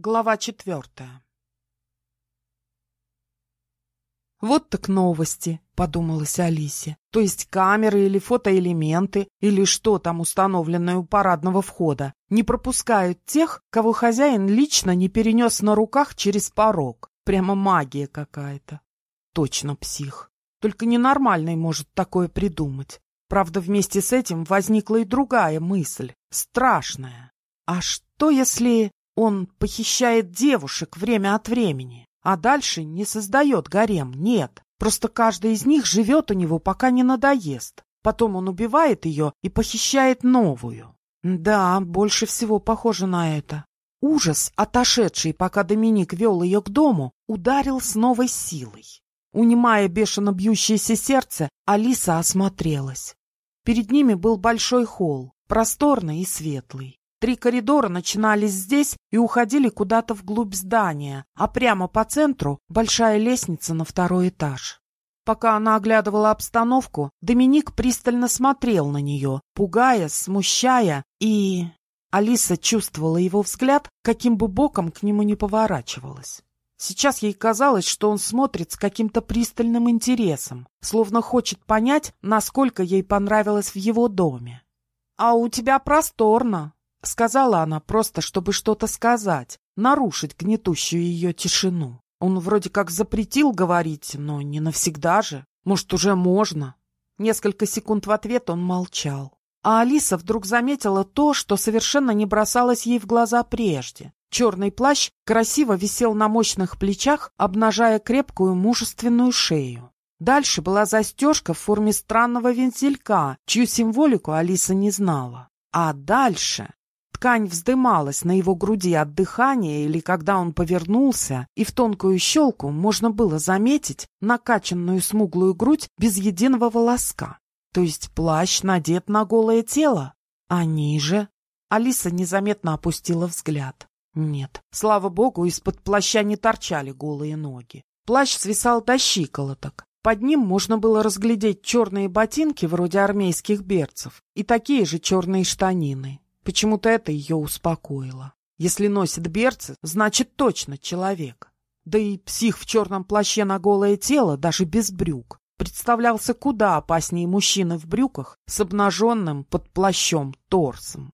Глава четвертая «Вот так новости», — подумалась Алисе. «То есть камеры или фотоэлементы, или что там установленное у парадного входа, не пропускают тех, кого хозяин лично не перенес на руках через порог. Прямо магия какая-то. Точно псих. Только ненормальный может такое придумать. Правда, вместе с этим возникла и другая мысль, страшная. А что, если он похищает девушек время от времени, а дальше не создает гарем, нет. Просто каждый из них живет у него, пока не надоест. Потом он убивает ее и похищает новую. Да, больше всего похоже на это. Ужас, отошедший, пока Доминик вел ее к дому, ударил с новой силой. Унимая бешено бьющееся сердце, Алиса осмотрелась. Перед ними был большой холл, просторный и светлый. Три коридора начинались здесь и уходили куда-то вглубь здания, а прямо по центру большая лестница на второй этаж. Пока она оглядывала обстановку, Доминик пристально смотрел на нее, пугая, смущая, и... Алиса чувствовала его взгляд, каким бы боком к нему не поворачивалась. Сейчас ей казалось, что он смотрит с каким-то пристальным интересом, словно хочет понять, насколько ей понравилось в его доме. «А у тебя просторно», — сказала она просто, чтобы что-то сказать, нарушить гнетущую ее тишину. Он вроде как запретил говорить, но не навсегда же. Может, уже можно? Несколько секунд в ответ он молчал. А Алиса вдруг заметила то, что совершенно не бросалось ей в глаза прежде. Черный плащ красиво висел на мощных плечах, обнажая крепкую мужественную шею. Дальше была застежка в форме странного вензелька, чью символику Алиса не знала. А дальше Ткань вздымалась на его груди от дыхания или когда он повернулся, и в тонкую щелку можно было заметить накачанную смуглую грудь без единого волоска. То есть плащ надет на голое тело. А ниже? Алиса незаметно опустила взгляд. Нет, слава богу, из-под плаща не торчали голые ноги. Плащ свисал до щиколоток. Под ним можно было разглядеть черные ботинки вроде армейских берцев и такие же черные штанины. Почему-то это ее успокоило. Если носит берцы, значит точно человек. Да и псих в черном плаще на голое тело, даже без брюк, представлялся куда опаснее мужчины в брюках с обнаженным под плащом торсом.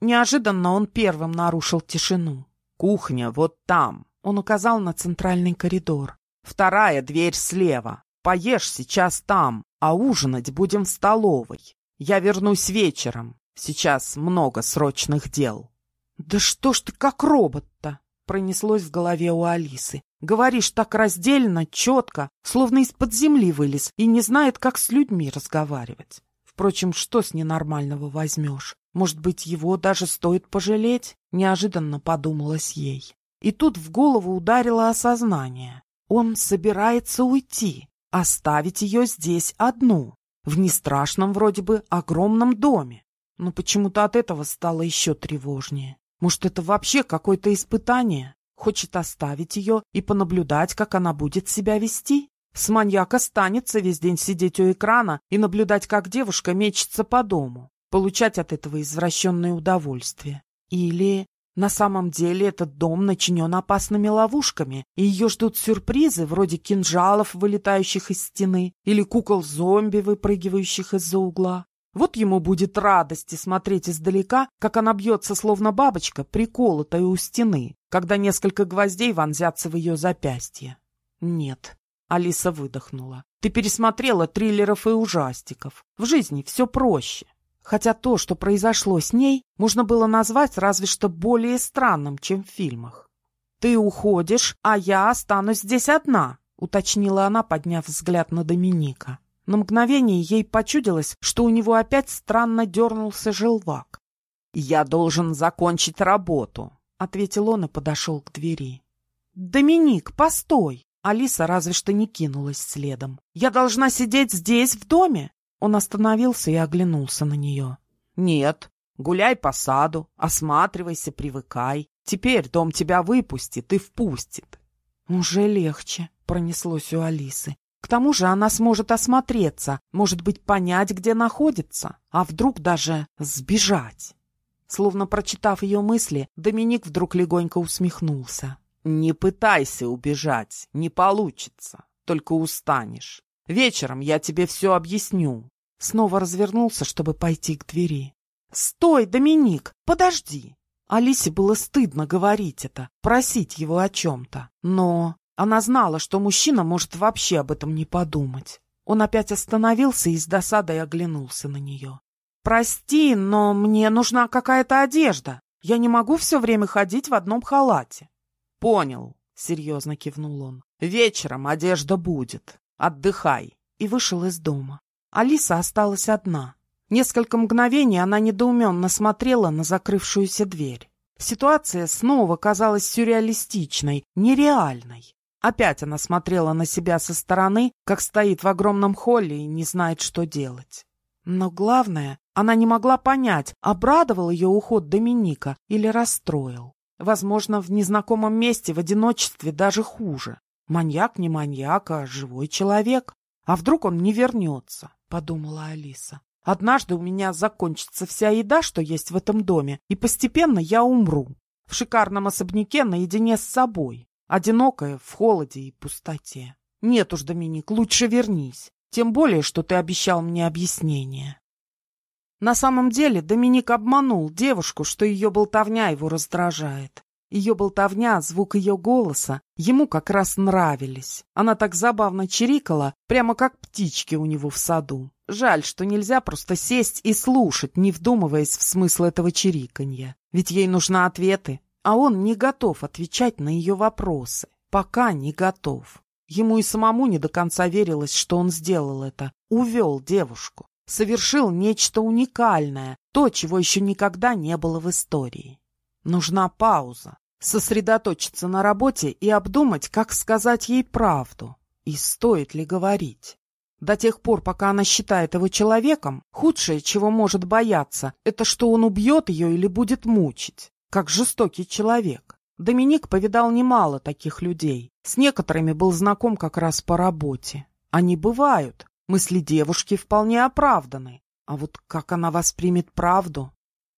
Неожиданно он первым нарушил тишину. «Кухня вот там!» Он указал на центральный коридор. «Вторая дверь слева. Поешь сейчас там, а ужинать будем в столовой. Я вернусь вечером. Сейчас много срочных дел. Да что ж ты как робот-то? Пронеслось в голове у Алисы. Говоришь так раздельно, четко, словно из-под земли вылез и не знает, как с людьми разговаривать. Впрочем, что с ненормального возьмешь? Может быть, его даже стоит пожалеть? Неожиданно подумалось ей. И тут в голову ударило осознание. Он собирается уйти, оставить ее здесь одну, в нестрашном вроде бы огромном доме. Но почему-то от этого стало еще тревожнее. Может, это вообще какое-то испытание? Хочет оставить ее и понаблюдать, как она будет себя вести? С маньяка станется весь день сидеть у экрана и наблюдать, как девушка мечется по дому, получать от этого извращенное удовольствие. Или на самом деле этот дом начинен опасными ловушками, и ее ждут сюрпризы вроде кинжалов, вылетающих из стены, или кукол-зомби, выпрыгивающих из-за угла. Вот ему будет радости смотреть издалека, как она бьется, словно бабочка, приколотая у стены, когда несколько гвоздей вонзятся в ее запястье. Нет, Алиса выдохнула. Ты пересмотрела триллеров и ужастиков. В жизни все проще. Хотя то, что произошло с ней, можно было назвать разве что более странным, чем в фильмах. «Ты уходишь, а я останусь здесь одна», — уточнила она, подняв взгляд на Доминика. На мгновение ей почудилось, что у него опять странно дернулся желвак. «Я должен закончить работу», — ответил он и подошел к двери. «Доминик, постой!» Алиса разве что не кинулась следом. «Я должна сидеть здесь, в доме?» Он остановился и оглянулся на нее. «Нет, гуляй по саду, осматривайся, привыкай. Теперь дом тебя выпустит и впустит». «Уже легче», — пронеслось у Алисы. Тому же она сможет осмотреться, может быть, понять, где находится, а вдруг даже сбежать. Словно прочитав ее мысли, Доминик вдруг легонько усмехнулся. «Не пытайся убежать, не получится, только устанешь. Вечером я тебе все объясню». Снова развернулся, чтобы пойти к двери. «Стой, Доминик, подожди!» Алисе было стыдно говорить это, просить его о чем-то. Но она знала, что мужчина может вообще об этом не подумать. Он опять остановился и с досадой оглянулся на нее. «Прости, но мне нужна какая-то одежда. Я не могу все время ходить в одном халате». «Понял», — серьезно кивнул он. «Вечером одежда будет. Отдыхай». И вышел из дома. Алиса осталась одна. Несколько мгновений она недоуменно смотрела на закрывшуюся дверь. Ситуация снова казалась сюрреалистичной, нереальной. Опять она смотрела на себя со стороны, как стоит в огромном холле и не знает, что делать. Но главное, она не могла понять, обрадовал ее уход Доминика или расстроил. Возможно, в незнакомом месте в одиночестве даже хуже. Маньяк не маньяк, а живой человек. А вдруг он не вернется, подумала Алиса. Однажды у меня закончится вся еда, что есть в этом доме, и постепенно я умру. В шикарном особняке наедине с собой. Одинокая, в холоде и пустоте. Нет уж, Доминик, лучше вернись. Тем более, что ты обещал мне объяснение. На самом деле Доминик обманул девушку, что ее болтовня его раздражает. Ее болтовня, звук ее голоса ему как раз нравились. Она так забавно чирикала, прямо как птички у него в саду. Жаль, что нельзя просто сесть и слушать, не вдумываясь в смысл этого чириканья. Ведь ей нужны ответы, а он не готов отвечать на ее вопросы. Пока не готов. Ему и самому не до конца верилось, что он сделал это. Увел девушку. Совершил нечто уникальное, то, чего еще никогда не было в истории. Нужна пауза сосредоточиться на работе и обдумать, как сказать ей правду и стоит ли говорить. До тех пор, пока она считает его человеком, худшее, чего может бояться, это что он убьет ее или будет мучить, как жестокий человек. Доминик повидал немало таких людей. С некоторыми был знаком как раз по работе. Они бывают. Мысли девушки вполне оправданы. А вот как она воспримет правду,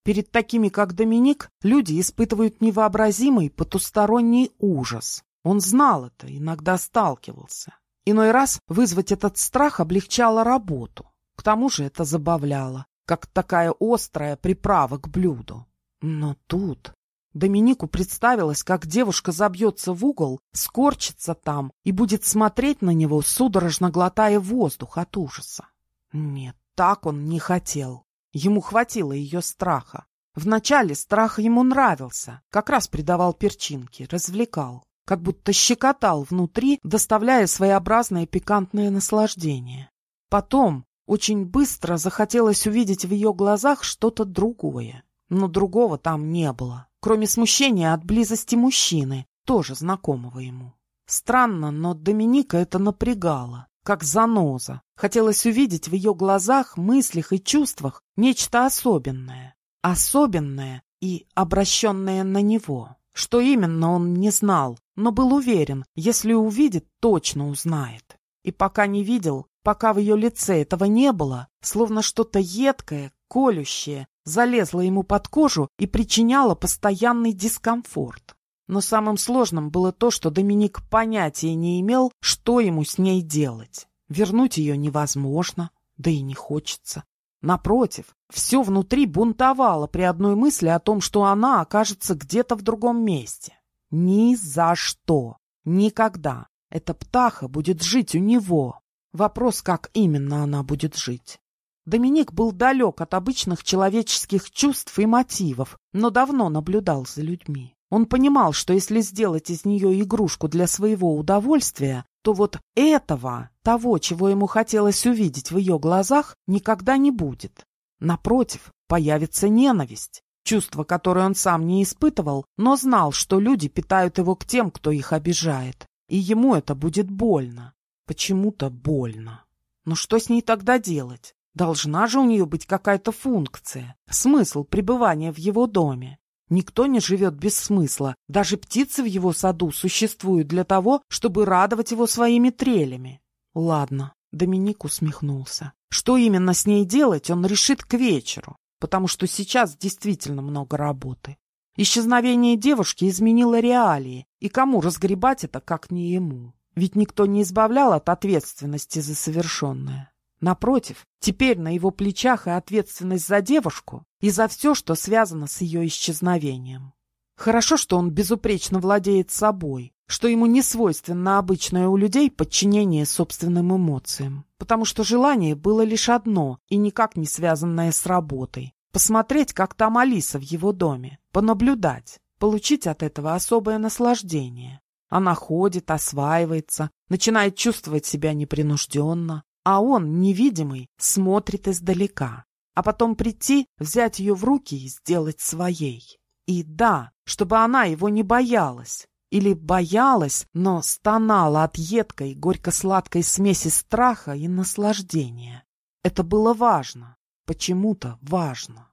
Перед такими, как Доминик, люди испытывают невообразимый потусторонний ужас. Он знал это, иногда сталкивался. Иной раз вызвать этот страх облегчало работу. К тому же это забавляло, как такая острая приправа к блюду. Но тут Доминику представилось, как девушка забьется в угол, скорчится там и будет смотреть на него, судорожно глотая воздух от ужаса. Нет, так он не хотел. Ему хватило ее страха. Вначале страх ему нравился, как раз придавал перчинки, развлекал, как будто щекотал внутри, доставляя своеобразное пикантное наслаждение. Потом очень быстро захотелось увидеть в ее глазах что-то другое, но другого там не было, кроме смущения от близости мужчины, тоже знакомого ему. Странно, но Доминика это напрягало как заноза. Хотелось увидеть в ее глазах, мыслях и чувствах нечто особенное. Особенное и обращенное на него. Что именно он не знал, но был уверен, если увидит, точно узнает. И пока не видел, пока в ее лице этого не было, словно что-то едкое, колющее, залезло ему под кожу и причиняло постоянный дискомфорт. Но самым сложным было то, что Доминик понятия не имел, что ему с ней делать. Вернуть ее невозможно, да и не хочется. Напротив, все внутри бунтовало при одной мысли о том, что она окажется где-то в другом месте. Ни за что. Никогда. Эта птаха будет жить у него. Вопрос, как именно она будет жить. Доминик был далек от обычных человеческих чувств и мотивов, но давно наблюдал за людьми. Он понимал, что если сделать из нее игрушку для своего удовольствия, то вот этого, того, чего ему хотелось увидеть в ее глазах, никогда не будет. Напротив, появится ненависть, чувство, которое он сам не испытывал, но знал, что люди питают его к тем, кто их обижает. И ему это будет больно. Почему-то больно. Но что с ней тогда делать? Должна же у нее быть какая-то функция, смысл пребывания в его доме. Никто не живет без смысла. Даже птицы в его саду существуют для того, чтобы радовать его своими трелями. Ладно, Доминик усмехнулся. Что именно с ней делать, он решит к вечеру. потому что сейчас действительно много работы. Исчезновение девушки изменило реалии, и кому разгребать это, как не ему? Ведь никто не избавлял от ответственности за совершенное. Напротив, теперь на его плечах и ответственность за девушку, и за все, что связано с ее исчезновением. Хорошо, что он безупречно владеет собой, что ему не свойственно обычное у людей подчинение собственным эмоциям, потому что желание было лишь одно и никак не связанное с работой. Посмотреть, как там Алиса в его доме, понаблюдать, получить от этого особое наслаждение. Она ходит, осваивается, начинает чувствовать себя непринужденно, а он, невидимый, смотрит издалека. А потом прийти, взять ее в руки и сделать своей. И да, чтобы она его не боялась. Или боялась, но стонала от едкой, горько-сладкой смеси страха и наслаждения. Это было важно, почему-то важно.